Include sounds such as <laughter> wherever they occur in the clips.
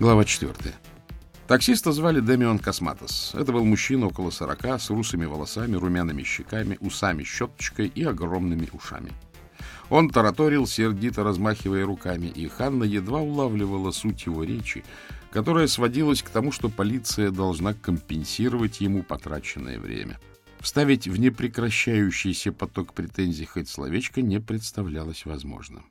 Глава 4. Таксиста звали Демион Косматос. Это был мужчина около сорока, с русыми волосами, румяными щеками, усами-щеточкой и огромными ушами. Он тараторил, сердито размахивая руками, и Ханна едва улавливала суть его речи, которая сводилась к тому, что полиция должна компенсировать ему потраченное время. Вставить в непрекращающийся поток претензий хоть словечко не представлялось возможным.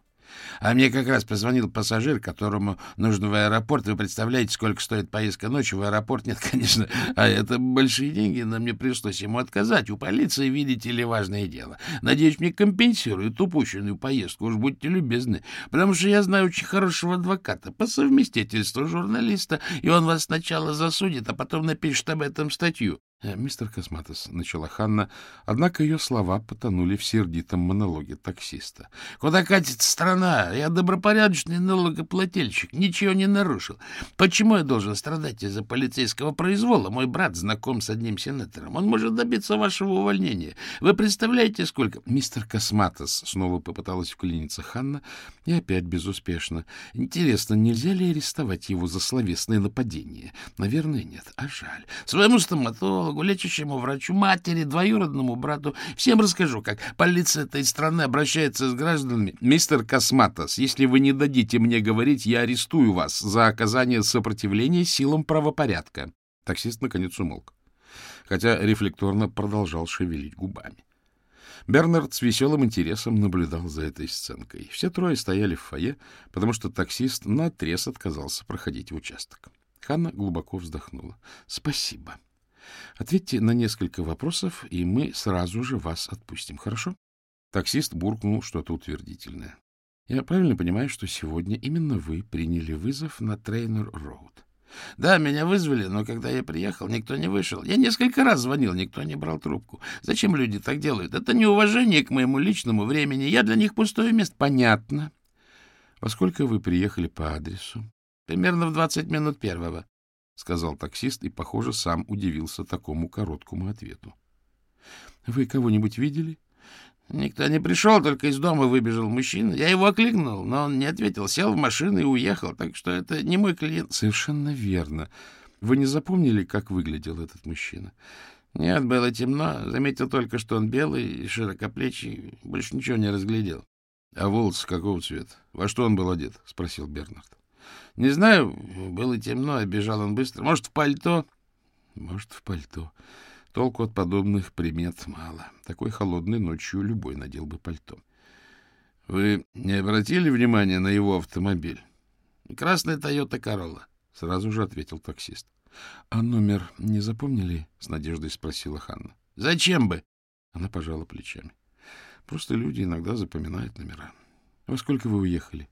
А мне как раз позвонил пассажир, которому нужно в аэропорт. Вы представляете, сколько стоит поездка ночью? В аэропорт нет, <laughs> конечно. А это большие деньги, но мне пришлось ему отказать. У полиции, видите ли, важное дело. Надеюсь, мне компенсируют упущенную поездку. Уж будьте любезны. Потому что я знаю очень хорошего адвоката по совместительству журналиста, и он вас сначала засудит, а потом напишет об этом статью. Э, — Мистер Косматос, — начала Ханна, однако ее слова потонули в сердитом монологе таксиста. — Куда катится страна? Я добропорядочный налогоплательщик, ничего не нарушил. Почему я должен страдать из-за полицейского произвола? Мой брат знаком с одним сенатором. Он может добиться вашего увольнения. Вы представляете, сколько... — Мистер Косматос, — снова попыталась вклиниться Ханна, и опять безуспешно. — Интересно, нельзя ли арестовать его за словесное нападение? Наверное, нет. А жаль. Своему стоматологу психологу, лечащему врачу, матери, двоюродному брату. Всем расскажу, как полиция этой страны обращается с гражданами. Мистер Косматос, если вы не дадите мне говорить, я арестую вас за оказание сопротивления силам правопорядка. Таксист наконец умолк, хотя рефлекторно продолжал шевелить губами. Бернард с веселым интересом наблюдал за этой сценкой. Все трое стояли в фойе, потому что таксист наотрез отказался проходить в участок. Ханна глубоко вздохнула. — Спасибо. — Ответьте на несколько вопросов, и мы сразу же вас отпустим, хорошо? Таксист буркнул что-то утвердительное. Я правильно понимаю, что сегодня именно вы приняли вызов на Трейнер-Роуд? Да, меня вызвали, но когда я приехал, никто не вышел. Я несколько раз звонил, никто не брал трубку. Зачем люди так делают? Это неуважение к моему личному времени. Я для них пустое место. Понятно. Во сколько вы приехали по адресу? Примерно в двадцать минут первого. — сказал таксист и, похоже, сам удивился такому короткому ответу. — Вы кого-нибудь видели? — Никто не пришел, только из дома выбежал мужчина. Я его окликнул, но он не ответил, сел в машину и уехал, так что это не мой клиент. — Совершенно верно. Вы не запомнили, как выглядел этот мужчина? — Нет, было темно. Заметил только, что он белый и широкоплечий. Больше ничего не разглядел. — А волосы какого цвета? Во что он был одет? — спросил Бернард. Не знаю, было темно, а бежал он быстро. Может, в пальто? Может, в пальто. Толку от подобных примет мало. Такой холодной ночью любой надел бы пальто. Вы не обратили внимания на его автомобиль? Красная Тойота Королла, сразу же ответил таксист. А номер не запомнили? С надеждой спросила Ханна. Зачем бы? Она пожала плечами. Просто люди иногда запоминают номера. Во сколько вы уехали?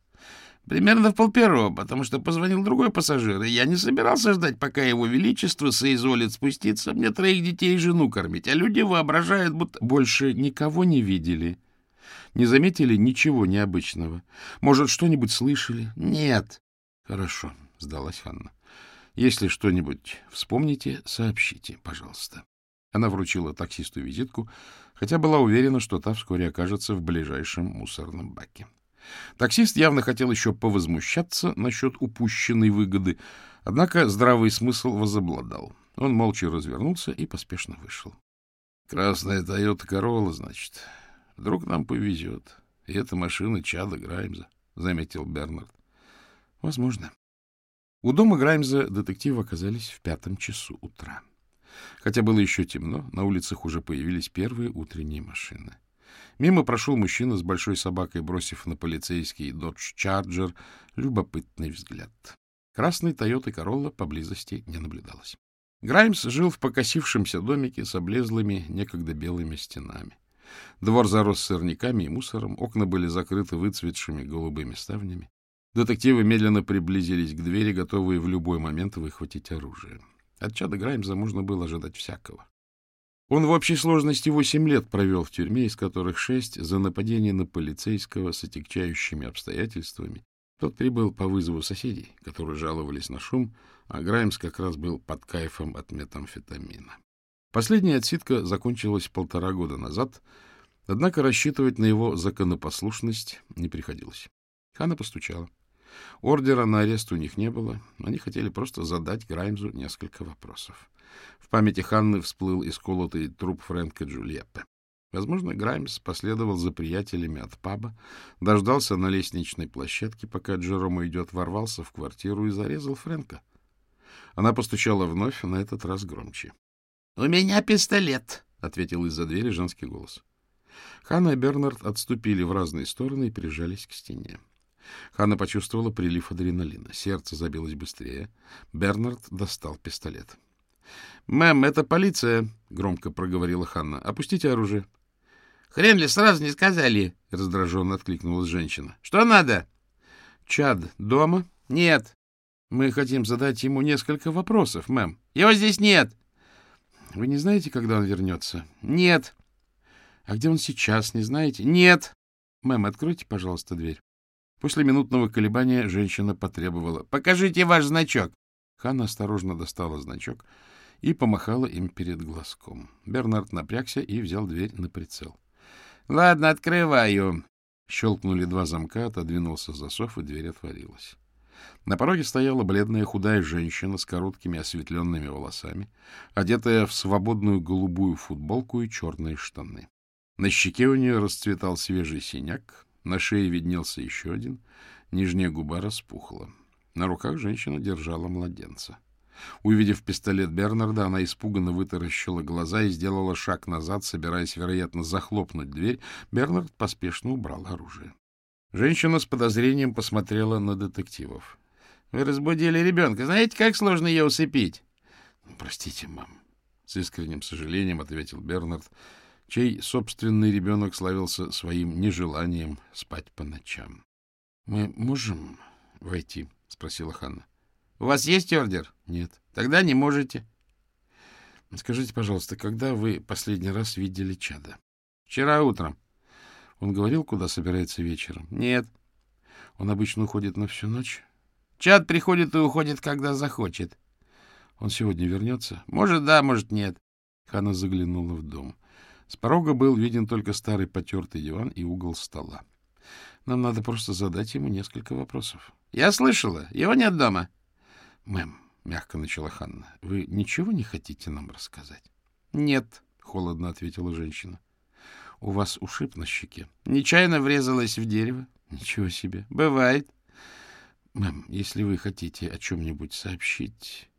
Примерно в полпервого, потому что позвонил другой пассажир, и я не собирался ждать, пока его величество соизволит спуститься. Мне троих детей и жену кормить, а люди воображают, будто... Больше никого не видели. Не заметили ничего необычного. Может, что-нибудь слышали? Нет. Хорошо, сдалась Ханна. Если что-нибудь вспомните, сообщите, пожалуйста. Она вручила таксисту визитку, хотя была уверена, что та вскоре окажется в ближайшем мусорном баке. Таксист явно хотел еще повозмущаться насчет упущенной выгоды, однако здравый смысл возобладал. Он молча развернулся и поспешно вышел. — Красная Тойота Королла, значит. Вдруг нам повезет. И эта машина Чада Граймза, — заметил Бернард. — Возможно. У дома Граймза детективы оказались в пятом часу утра. Хотя было еще темно, на улицах уже появились первые утренние машины. Мимо прошел мужчина с большой собакой, бросив на полицейский Dodge Charger любопытный взгляд. Красной Тойоты Королла поблизости не наблюдалось. Граймс жил в покосившемся домике с облезлыми, некогда белыми стенами. Двор зарос сорняками и мусором, окна были закрыты выцветшими голубыми ставнями. Детективы медленно приблизились к двери, готовые в любой момент выхватить оружие. От чада Граймза можно было ожидать всякого. Он в общей сложности восемь лет провел в тюрьме, из которых шесть за нападение на полицейского с отягчающими обстоятельствами. Тот прибыл по вызову соседей, которые жаловались на шум, а Граймс как раз был под кайфом от метамфетамина. Последняя отсидка закончилась полтора года назад, однако рассчитывать на его законопослушность не приходилось. Хана постучала. Ордера на арест у них не было. Они хотели просто задать Граймзу несколько вопросов. В памяти Ханны всплыл исколотый труп Фрэнка Джульетта. Возможно, Граймс последовал за приятелями от паба, дождался на лестничной площадке, пока Джерома идет, ворвался в квартиру и зарезал Фрэнка. Она постучала вновь, на этот раз громче. — У меня пистолет, — ответил из-за двери женский голос. Ханна и Бернард отступили в разные стороны и прижались к стене. Ханна почувствовала прилив адреналина. Сердце забилось быстрее. Бернард достал пистолет. — Мэм, это полиция, — громко проговорила Ханна. — Опустите оружие. — Хрен ли сразу не сказали, — раздраженно откликнулась женщина. — Что надо? — Чад дома? — Нет. — Мы хотим задать ему несколько вопросов, мэм. — Его здесь нет. — Вы не знаете, когда он вернется? — Нет. — А где он сейчас, не знаете? — Нет. — Мэм, откройте, пожалуйста, дверь. После минутного колебания женщина потребовала. — Покажите ваш значок. Ханна осторожно достала значок и помахала им перед глазком. Бернард напрягся и взял дверь на прицел. — Ладно, открываю. Щелкнули два замка, отодвинулся засов, и дверь отворилась. На пороге стояла бледная худая женщина с короткими осветленными волосами, одетая в свободную голубую футболку и черные штаны. На щеке у нее расцветал свежий синяк, на шее виднелся еще один, нижняя губа распухла. На руках женщина держала младенца. Увидев пистолет Бернарда, она испуганно вытаращила глаза и сделала шаг назад, собираясь, вероятно, захлопнуть дверь. Бернард поспешно убрал оружие. Женщина с подозрением посмотрела на детективов. — Вы разбудили ребенка. Знаете, как сложно ее усыпить? — Простите, мам. С искренним сожалением ответил Бернард, чей собственный ребенок славился своим нежеланием спать по ночам. — Мы можем войти? — спросила Ханна. — У вас есть ордер? — Нет. — Тогда не можете. — Скажите, пожалуйста, когда вы последний раз видели чада? — Вчера утром. — Он говорил, куда собирается вечером? — Нет. — Он обычно уходит на всю ночь? — Чад приходит и уходит, когда захочет. — Он сегодня вернется? — Может, да, может, нет. Ханна заглянула в дом. С порога был виден только старый потертый диван и угол стола. Нам надо просто задать ему несколько вопросов. — Я слышала. Его нет дома. — Мэм, — мягко начала Ханна, — вы ничего не хотите нам рассказать? — Нет, — холодно ответила женщина. — У вас ушиб на щеке. Нечаянно врезалась в дерево. — Ничего себе. — Бывает. — Мэм, если вы хотите о чем-нибудь сообщить,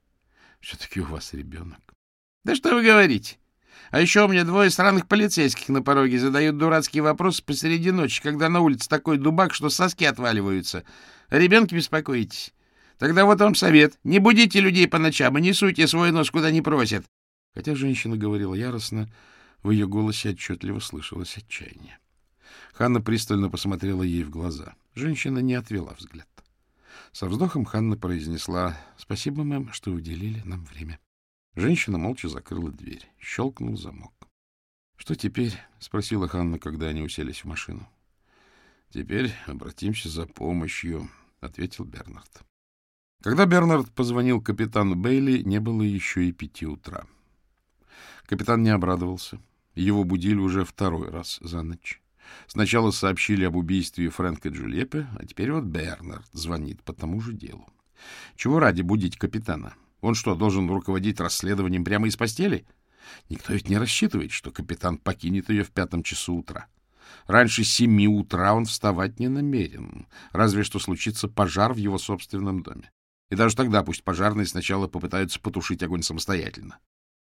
все-таки у вас ребенок. — Да что вы говорите? А еще у меня двое странных полицейских на пороге задают дурацкие вопросы посреди ночи, когда на улице такой дубак, что соски отваливаются. О ребенке беспокоитесь. Тогда вот вам совет. Не будите людей по ночам и не суйте свой нос, куда не просят. Хотя женщина говорила яростно, в ее голосе отчетливо слышалось отчаяние. Ханна пристально посмотрела ей в глаза. Женщина не отвела взгляд. Со вздохом Ханна произнесла «Спасибо, мэм, что уделили нам время». Женщина молча закрыла дверь. Щелкнул замок. «Что теперь?» — спросила Ханна, когда они уселись в машину. «Теперь обратимся за помощью», — ответил Бернард. Когда Бернард позвонил капитану Бейли, не было еще и пяти утра. Капитан не обрадовался. Его будили уже второй раз за ночь. Сначала сообщили об убийстве Фрэнка Джульеппе, а теперь вот Бернард звонит по тому же делу. Чего ради будить капитана? Он что, должен руководить расследованием прямо из постели? Никто ведь не рассчитывает, что капитан покинет ее в пятом часу утра. Раньше семи утра он вставать не намерен, разве что случится пожар в его собственном доме. И даже тогда пусть пожарные сначала попытаются потушить огонь самостоятельно.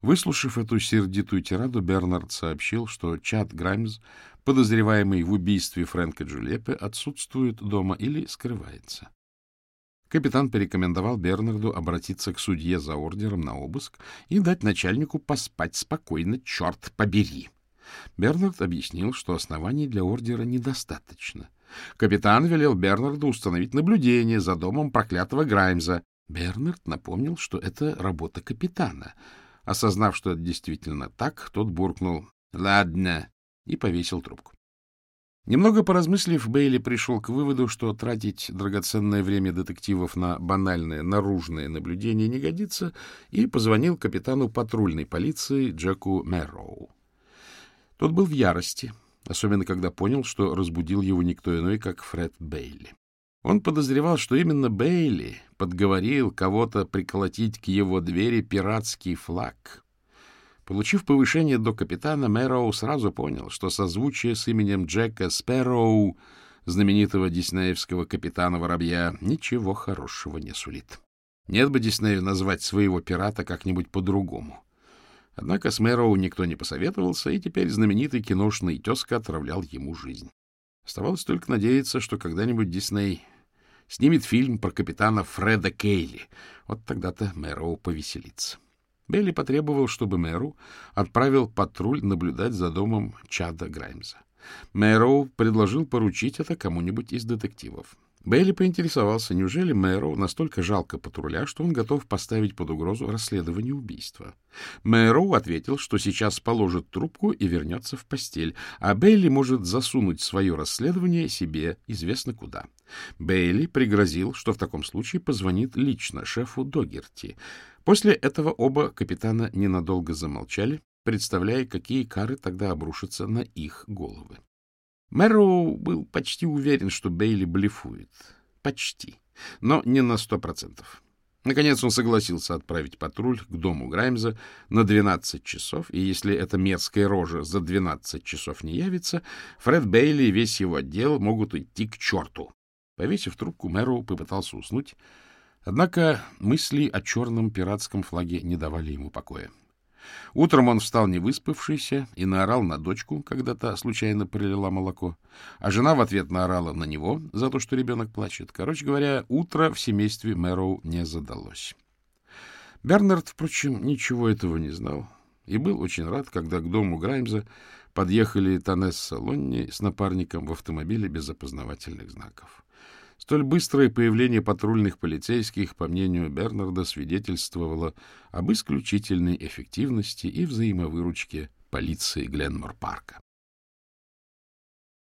Выслушав эту сердитую тираду, Бернард сообщил, что Чад Граймс, подозреваемый в убийстве Фрэнка Джульеппе, отсутствует дома или скрывается. Капитан порекомендовал Бернарду обратиться к судье за ордером на обыск и дать начальнику поспать спокойно, черт побери. Бернард объяснил, что оснований для ордера недостаточно — Капитан велел Бернарду установить наблюдение за домом проклятого Граймза. Бернард напомнил, что это работа капитана. Осознав, что это действительно так, тот буркнул «Ладно» и повесил трубку. Немного поразмыслив, Бейли пришел к выводу, что тратить драгоценное время детективов на банальное наружное наблюдение не годится, и позвонил капитану патрульной полиции Джеку Мэрроу. Тот был в ярости особенно когда понял, что разбудил его никто иной, как Фред Бейли. Он подозревал, что именно Бейли подговорил кого-то приколотить к его двери пиратский флаг. Получив повышение до капитана, Мэроу сразу понял, что созвучие с именем Джека Спэроу, знаменитого диснеевского капитана-воробья, ничего хорошего не сулит. Нет бы Диснею назвать своего пирата как-нибудь по-другому. Однако с Мэроу никто не посоветовался, и теперь знаменитый киношный тезка отравлял ему жизнь. Оставалось только надеяться, что когда-нибудь Дисней снимет фильм про капитана Фреда Кейли. Вот тогда-то Мэроу повеселится. Белли потребовал, чтобы Мэру отправил патруль наблюдать за домом Чада Граймза. Мэроу предложил поручить это кому-нибудь из детективов. Бейли поинтересовался, неужели Мэроу настолько жалко патруля, что он готов поставить под угрозу расследование убийства. Мэроу ответил, что сейчас положит трубку и вернется в постель, а Бейли может засунуть свое расследование себе известно куда. Бейли пригрозил, что в таком случае позвонит лично шефу Догерти. После этого оба капитана ненадолго замолчали, представляя, какие кары тогда обрушатся на их головы. Мэрроу был почти уверен, что Бейли блефует. Почти. Но не на сто процентов. Наконец он согласился отправить патруль к дому Граймза на 12 часов, и если эта мерзкая рожа за 12 часов не явится, Фред Бейли и весь его отдел могут идти к черту. Повесив трубку, Мэрроу попытался уснуть, однако мысли о черном пиратском флаге не давали ему покоя. Утром он встал невыспавшийся и наорал на дочку, когда та случайно пролила молоко, а жена в ответ наорала на него за то, что ребенок плачет. Короче говоря, утро в семействе Мэроу не задалось. Бернард, впрочем, ничего этого не знал и был очень рад, когда к дому Граймза подъехали Танесса Лонни с напарником в автомобиле без опознавательных знаков. Столь быстрое появление патрульных полицейских, по мнению Бернарда, свидетельствовало об исключительной эффективности и взаимовыручке полиции Гленмор-парка.